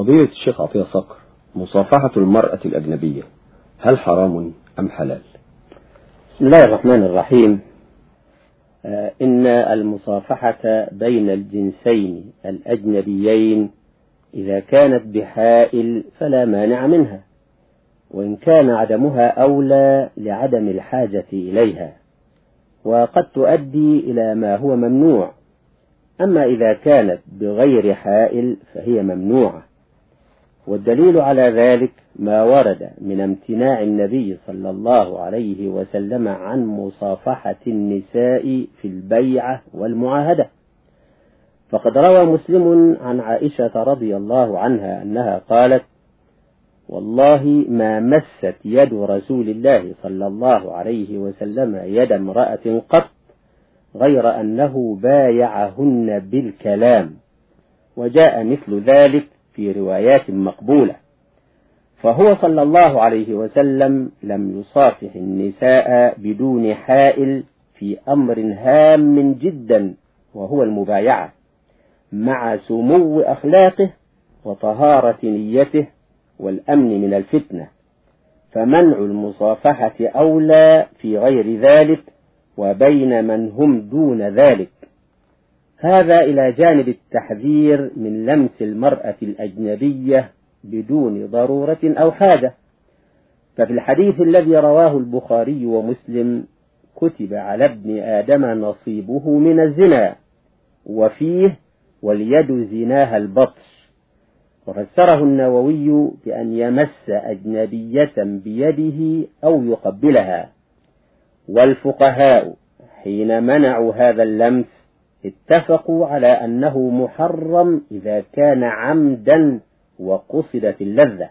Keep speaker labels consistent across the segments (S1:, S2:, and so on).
S1: فضيلة الشيخ عطية صقر مصافحة المرأة الأجنبية هل حرام أم حلال؟
S2: بسم الله الرحمن الرحيم. آه، إن المصافحة بين الجنسين الأجنبيين إذا كانت بحائل فلا مانع منها وإن كان عدمها أولى لعدم الحاجة إليها وقد تؤدي إلى ما هو ممنوع. أما إذا كانت بغير حائل فهي ممنوعة. والدليل على ذلك ما ورد من امتناع النبي صلى الله عليه وسلم عن مصافحة النساء في البيعة والمعاهدة. فقد روى مسلم عن عائشة رضي الله عنها أنها قالت والله ما مست يد رسول الله صلى الله عليه وسلم يد امرأة قط غير أنه بايعهن بالكلام وجاء مثل ذلك في روايات مقبولة. فهو صلى الله عليه وسلم لم يصافح النساء بدون حائل في أمر هام جدا وهو المبايعة مع سمو أخلاقه وطهارة نيته والأمن من الفتنة. فمنع المصافحة أولى في غير ذلك وبين من هم دون ذلك. هذا إلى جانب التحذير من لمس المرأة الأجنبية بدون ضرورة أو حاجة. ففي الحديث الذي رواه البخاري ومسلم كتب على ابن آدم نصيبه من الزنا وفيه واليد زناها البطش. وفسره النووي بأن يمس أجنبية بيده أو يقبلها. والفقهاء حين منعوا هذا اللمس اتفقوا على أنه محرم إذا كان عمدا وقصدت اللذة.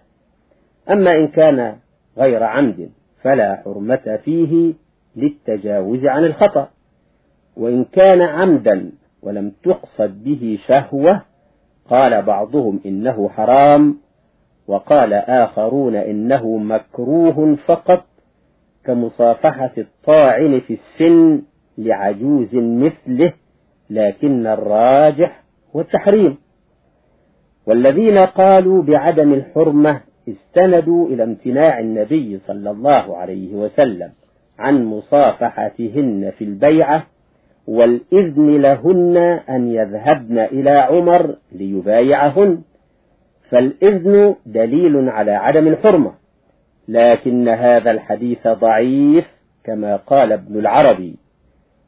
S2: أما إن كان غير عمد فلا حرمة فيه للتجاوز عن الخطأ. وإن كان عمدا ولم تقصد به شهوة قال بعضهم إنه حرام وقال آخرون إنه مكروه فقط كمصافحة الطاعن في السن لعجوز مثله لكن الراجح هو التحريم. والذين قالوا بعدم الحرمة استندوا إلى امتناع النبي صلى الله عليه وسلم عن مصافحتهن في البيعة والإذن لهن أن يذهبن إلى عمر ليبايعهن. فالإذن دليل على عدم الحرمة لكن هذا الحديث ضعيف كما قال ابن العربي.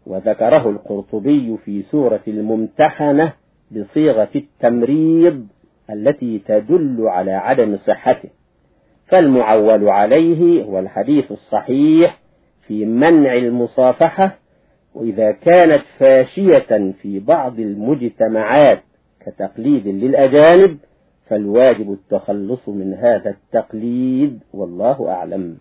S2: وذكره القرطبي في سورة الممتحنة بصيغة التمريض التي تدل على عدم صحته. فالمعول عليه هو الحديث الصحيح في منع المصافحة وإذا كانت فاشية في بعض المجتمعات كتقليد للأجانب فالواجب التخلص من هذا التقليد والله أعلم.